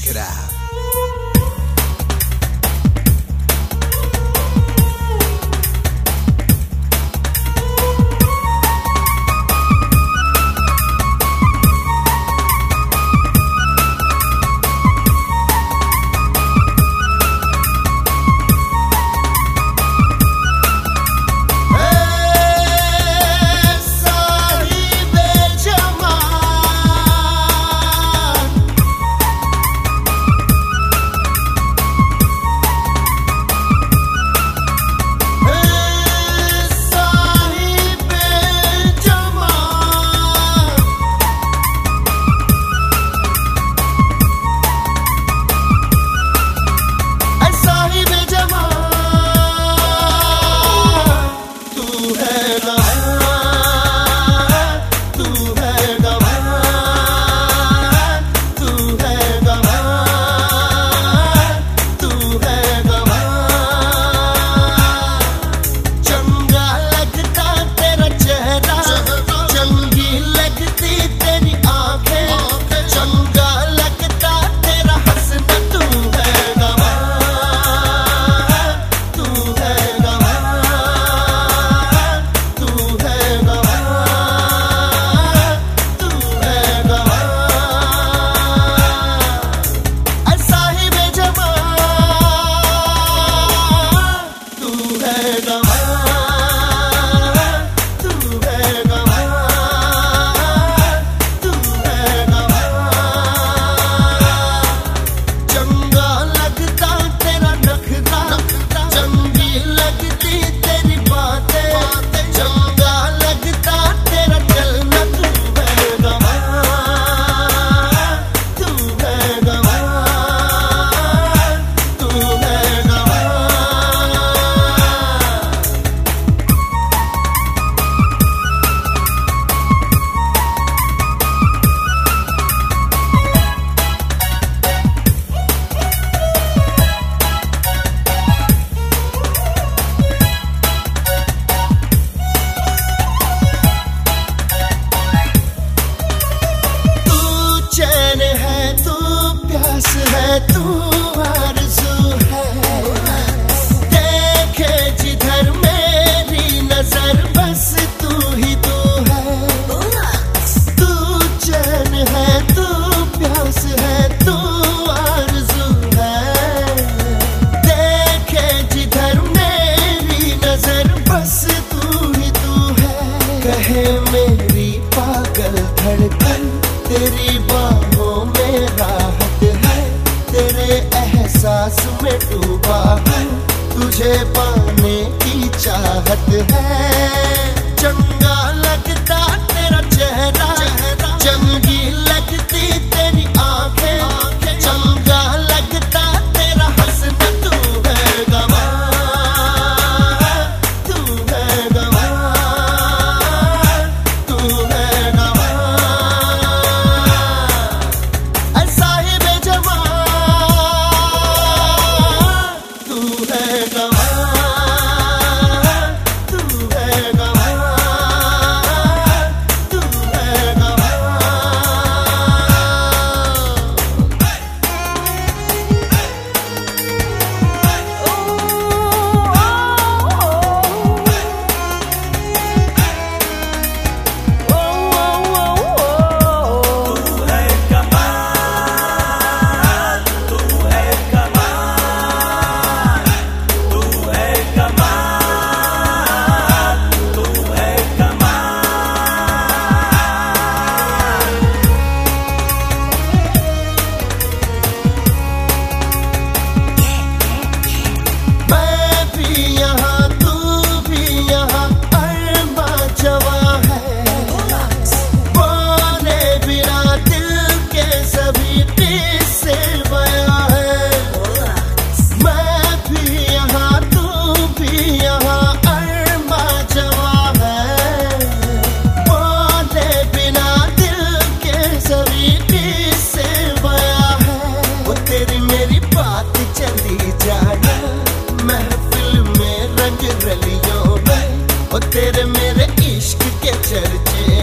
Check it out. तेरी बाहों में राहत है, तेरे एहसास में डूबा है, तुझे पाने की चाहत है। तेरे मेरे इश्क के चर्चे।